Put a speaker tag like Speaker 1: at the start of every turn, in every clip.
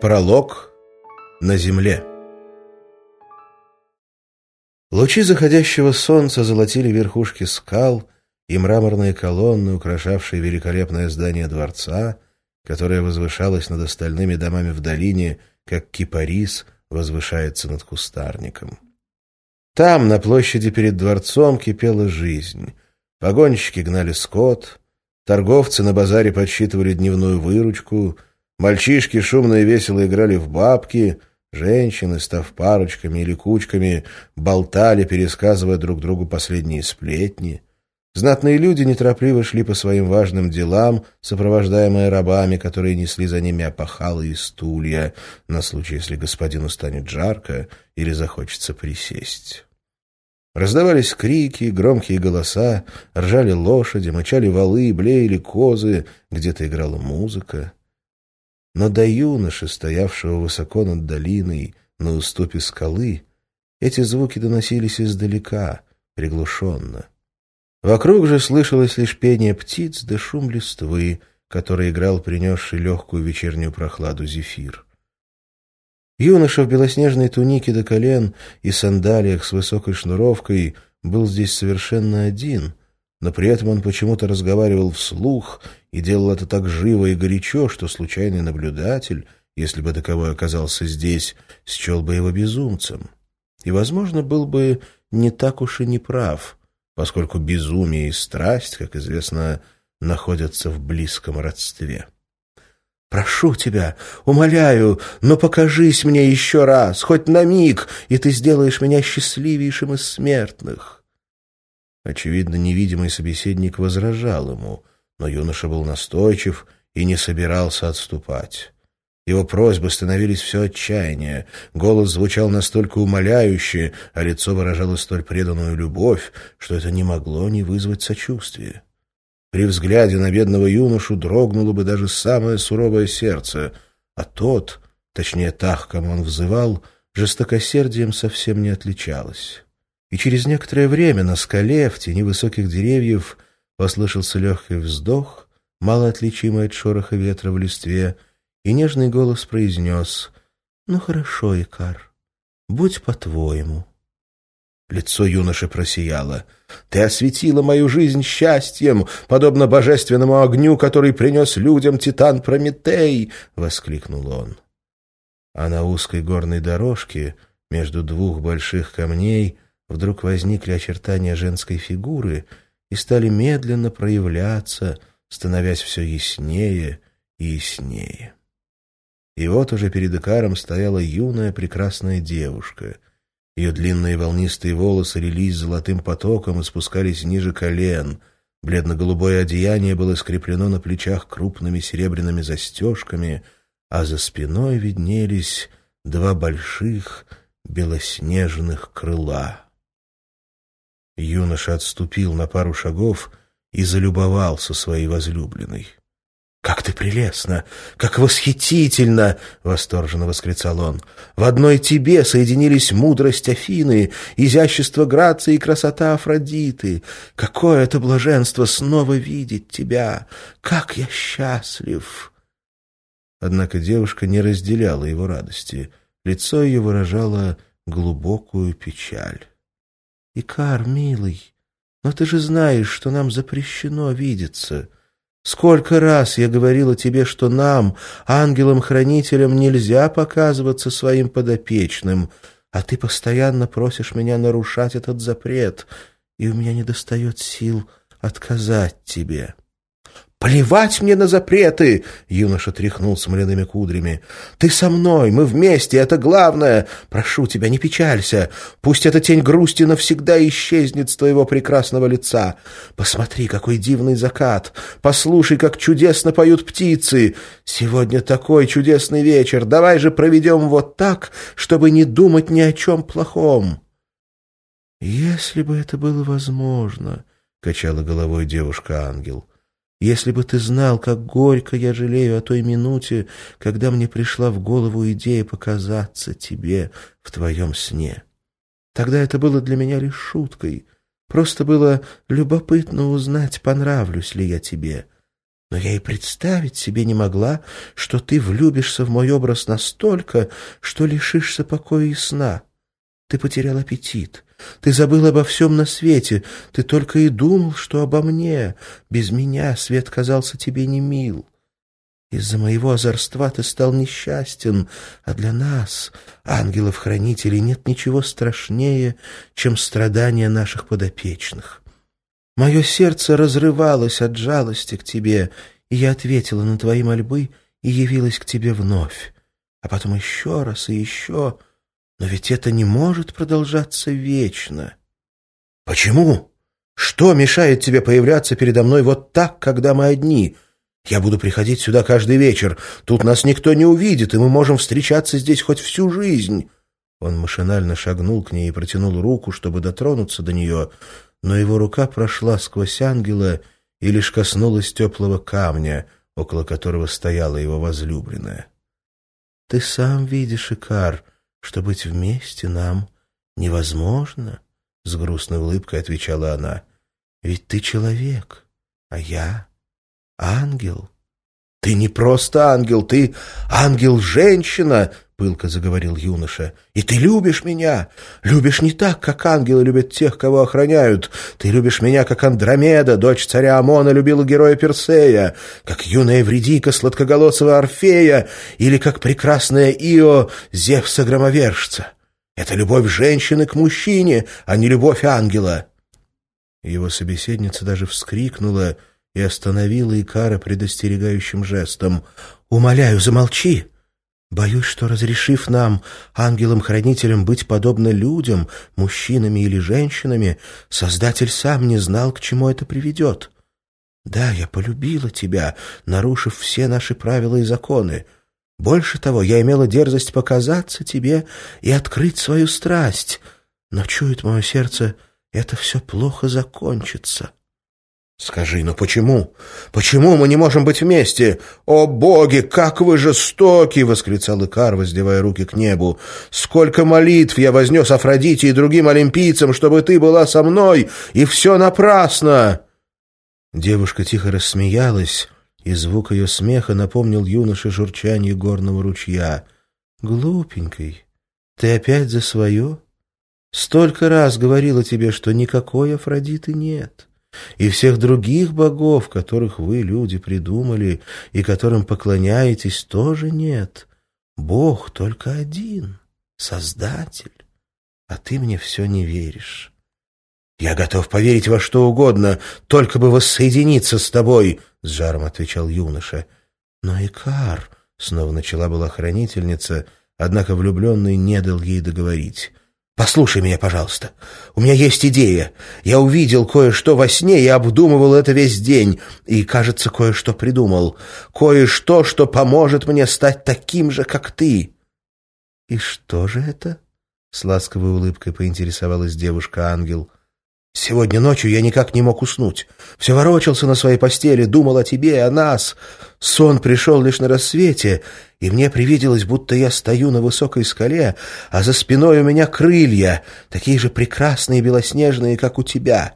Speaker 1: Пролог на земле Лучи заходящего солнца золотили верхушки скал и мраморные колонны, украшавшие великолепное здание дворца, которое возвышалось над остальными домами в долине, как кипарис возвышается над кустарником. Там, на площади перед дворцом, кипела жизнь. Погонщики гнали скот, торговцы на базаре подсчитывали дневную выручку, мальчишки шумно и весело играли в бабки — Женщины, став парочками или кучками, болтали, пересказывая друг другу последние сплетни. Знатные люди неторопливо шли по своим важным делам, сопровождаемые рабами, которые несли за ними опахалы и стулья, на случай, если господину станет жарко или захочется присесть. Раздавались крики, громкие голоса, ржали лошади, мочали валы, блеяли козы, где-то играла музыка. Но до юноши, стоявшего высоко над долиной, на уступе скалы, эти звуки доносились издалека, приглушенно. Вокруг же слышалось лишь пение птиц да шум листвы, который играл принесший легкую вечернюю прохладу зефир. Юноша в белоснежной тунике до колен и сандалиях с высокой шнуровкой был здесь совершенно один, но при этом он почему-то разговаривал вслух и делал это так живо и горячо, что случайный наблюдатель, если бы таковой оказался здесь, счел бы его безумцем. И, возможно, был бы не так уж и неправ поскольку безумие и страсть, как известно, находятся в близком родстве. «Прошу тебя, умоляю, но покажись мне еще раз, хоть на миг, и ты сделаешь меня счастливейшим из смертных». Очевидно, невидимый собеседник возражал ему, но юноша был настойчив и не собирался отступать. Его просьбы становились все отчаяннее, голос звучал настолько умоляюще, а лицо выражало столь преданную любовь, что это не могло не вызвать сочувствия. При взгляде на бедного юношу дрогнуло бы даже самое суровое сердце, а тот, точнее так, кому он взывал, жестокосердием совсем не отличалось. И через некоторое время на скале, в тени высоких деревьев, послышался легкий вздох, мало отличимый от шороха ветра в листве, и нежный голос произнес «Ну хорошо, Икар, будь по-твоему». Лицо юноши просияло. «Ты осветила мою жизнь счастьем, подобно божественному огню, который принес людям Титан Прометей!» — воскликнул он. А на узкой горной дорожке между двух больших камней вдруг возникли очертания женской фигуры и стали медленно проявляться, становясь все яснее и яснее. И вот уже перед Икаром стояла юная прекрасная девушка. Ее длинные волнистые волосы лились золотым потоком и спускались ниже колен. Бледно-голубое одеяние было скреплено на плечах крупными серебряными застежками, а за спиной виднелись два больших белоснежных крыла. Юноша отступил на пару шагов и залюбовался своей возлюбленной. «Как ты прелестна! Как восхитительно!» — восторженно восклицал он. «В одной тебе соединились мудрость Афины, изящество Грации и красота Афродиты. Какое это блаженство снова видеть тебя! Как я счастлив!» Однако девушка не разделяла его радости. Лицо ее выражало глубокую печаль. «Икар, милый, но ты же знаешь, что нам запрещено видеться». Сколько раз я говорила тебе, что нам, ангелам-хранителям, нельзя показываться своим подопечным, а ты постоянно просишь меня нарушать этот запрет, и у меня недостает сил отказать тебе». «Плевать мне на запреты!» — юноша тряхнул смоляными кудрями. «Ты со мной, мы вместе, это главное! Прошу тебя, не печалься! Пусть эта тень грусти навсегда исчезнет с твоего прекрасного лица! Посмотри, какой дивный закат! Послушай, как чудесно поют птицы! Сегодня такой чудесный вечер! Давай же проведем вот так, чтобы не думать ни о чем плохом!» «Если бы это было возможно!» — качала головой девушка-ангел — если бы ты знал, как горько я жалею о той минуте, когда мне пришла в голову идея показаться тебе в твоем сне. Тогда это было для меня лишь шуткой, Просто было любопытно узнать, понравлюсь ли я тебе. Но я и представить себе не могла, что ты влюбишься в мой образ настолько, что лишишься покоя и сна. Ты потерял аппетит. Ты забыл обо всем на свете. Ты только и думал, что обо мне. Без меня свет казался тебе не мил. Из-за моего озорства ты стал несчастен, а для нас, ангелов-хранителей, нет ничего страшнее, чем страдания наших подопечных. Мое сердце разрывалось от жалости к тебе, и я ответила на твои мольбы и явилась к тебе вновь, а потом еще раз и еще, но ведь это не может продолжаться вечно. Почему? Что мешает тебе появляться передо мной вот так, когда мы одни?» Я буду приходить сюда каждый вечер. Тут нас никто не увидит, и мы можем встречаться здесь хоть всю жизнь». Он машинально шагнул к ней и протянул руку, чтобы дотронуться до нее, но его рука прошла сквозь ангела и лишь коснулась теплого камня, около которого стояла его возлюбленная. «Ты сам видишь, Икар, что быть вместе нам невозможно», — с грустной улыбкой отвечала она. «Ведь ты человек, а я ангел. «Ты не просто ангел, ты ангел-женщина!» — пылко заговорил юноша. «И ты любишь меня! Любишь не так, как ангелы любят тех, кого охраняют. Ты любишь меня, как Андромеда, дочь царя Амона, любила героя Персея, как юная Вредика, сладкоголосого Орфея, или как прекрасная Ио, Зевса-громовержца. Это любовь женщины к мужчине, а не любовь ангела». Его собеседница даже вскрикнула — и остановила Икара предостерегающим жестом. «Умоляю, замолчи! Боюсь, что, разрешив нам, ангелам-хранителям, быть подобно людям, мужчинами или женщинами, Создатель сам не знал, к чему это приведет. Да, я полюбила тебя, нарушив все наши правила и законы. Больше того, я имела дерзость показаться тебе и открыть свою страсть. Но чует мое сердце, это все плохо закончится». «Скажи, ну почему? Почему мы не можем быть вместе? О, боги, как вы жестоки!» — восклицал Икар, воздевая руки к небу. «Сколько молитв я вознес Афродите и другим олимпийцам, чтобы ты была со мной, и все напрасно!» Девушка тихо рассмеялась, и звук ее смеха напомнил юноше журчание горного ручья. «Глупенький, ты опять за свое? Столько раз говорила тебе, что никакой Афродиты нет» и всех других богов, которых вы, люди, придумали и которым поклоняетесь, тоже нет. Бог только один, Создатель, а ты мне все не веришь. «Я готов поверить во что угодно, только бы воссоединиться с тобой», — с жаром отвечал юноша. «Но Икар», — снова начала была хранительница, однако влюбленный не дал ей договорить. «Послушай меня, пожалуйста. У меня есть идея. Я увидел кое-что во сне и обдумывал это весь день. И, кажется, кое-что придумал. Кое-что, что поможет мне стать таким же, как ты». «И что же это?» — с ласковой улыбкой поинтересовалась девушка-ангел. Сегодня ночью я никак не мог уснуть. Все ворочался на своей постели, думал о тебе и о нас. Сон пришел лишь на рассвете, и мне привиделось, будто я стою на высокой скале, а за спиной у меня крылья, такие же прекрасные и белоснежные, как у тебя.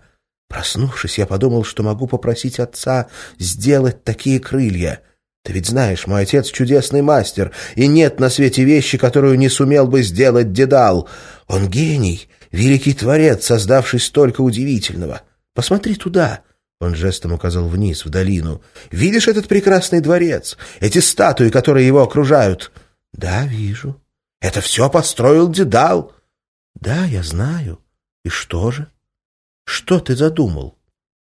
Speaker 1: Проснувшись, я подумал, что могу попросить отца сделать такие крылья. Ты ведь знаешь, мой отец чудесный мастер, и нет на свете вещи, которую не сумел бы сделать Дедал. Он гений» великий творец, создавший столько удивительного. Посмотри туда!» Он жестом указал вниз, в долину. «Видишь этот прекрасный дворец? Эти статуи, которые его окружают?» «Да, вижу. Это все построил Дедал». «Да, я знаю. И что же? Что ты задумал?»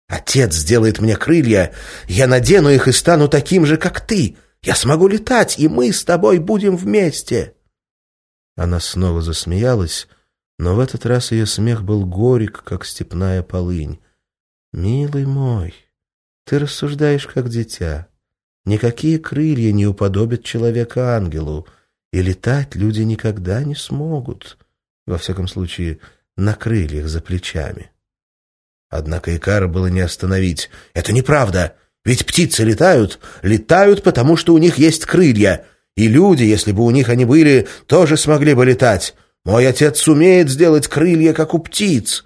Speaker 1: «Отец сделает мне крылья, я надену их и стану таким же, как ты. Я смогу летать, и мы с тобой будем вместе». Она снова засмеялась, но в этот раз ее смех был горек, как степная полынь. «Милый мой, ты рассуждаешь, как дитя. Никакие крылья не уподобят человека ангелу, и летать люди никогда не смогут, во всяком случае, на крыльях за плечами». Однако Икара было не остановить. «Это неправда! Ведь птицы летают, летают, потому что у них есть крылья, и люди, если бы у них они были, тоже смогли бы летать». Мой отец сумеет сделать крылья, как у птиц.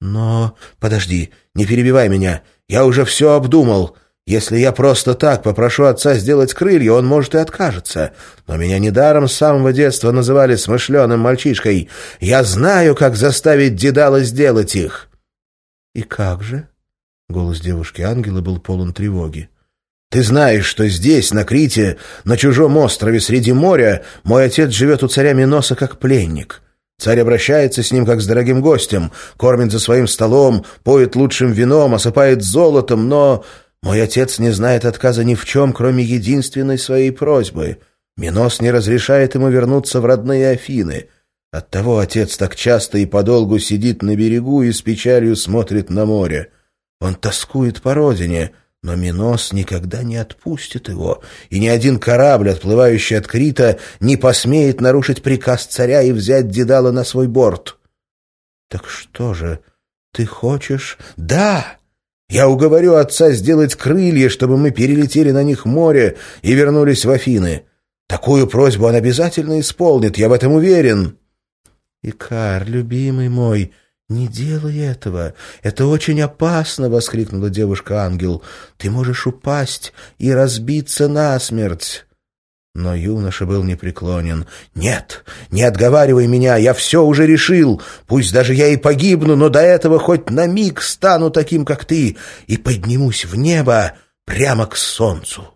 Speaker 1: Но... Подожди, не перебивай меня. Я уже все обдумал. Если я просто так попрошу отца сделать крылья, он, может, и откажется. Но меня недаром с самого детства называли смышленым мальчишкой. Я знаю, как заставить Дедала сделать их». «И как же?» Голос девушки-ангела был полон тревоги. «Ты знаешь, что здесь, на Крите, на чужом острове среди моря, мой отец живет у царя Миноса как пленник». Царь обращается с ним как с дорогим гостем, кормит за своим столом, поет лучшим вином, осыпает золотом, но мой отец не знает отказа ни в чем, кроме единственной своей просьбы. Минос не разрешает ему вернуться в родные Афины. Оттого отец так часто и подолгу сидит на берегу и с печалью смотрит на море. Он тоскует по родине, но Минос никогда не отпустит его, и ни один корабль, отплывающий от Крита, не посмеет нарушить приказ царя и взять Дедала на свой борт. — Так что же, ты хочешь? — Да! Я уговорю отца сделать крылья, чтобы мы перелетели на них море и вернулись в Афины. Такую просьбу он обязательно исполнит, я в этом уверен. — Икар, любимый мой, — «Не делай этого! Это очень опасно!» — воскликнула девушка-ангел. «Ты можешь упасть и разбиться насмерть!» Но юноша был непреклонен. «Нет, не отговаривай меня, я все уже решил. Пусть даже я и погибну, но до этого хоть на миг стану таким, как ты, и поднимусь в небо прямо к солнцу».